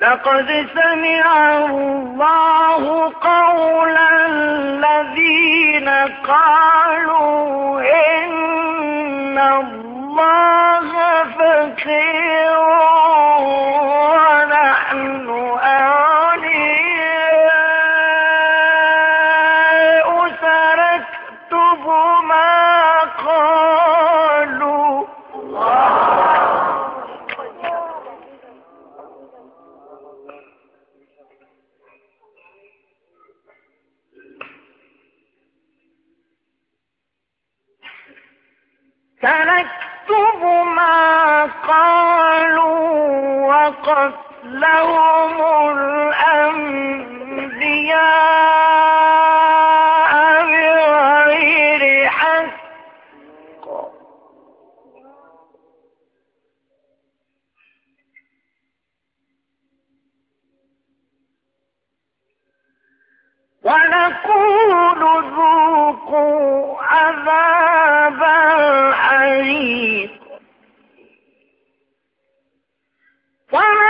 لقد سمع الله قول الذين قالوا إن الله فقير. سنكتب ما قالوا وقتلهم الأنبياء بغير حق. ونقول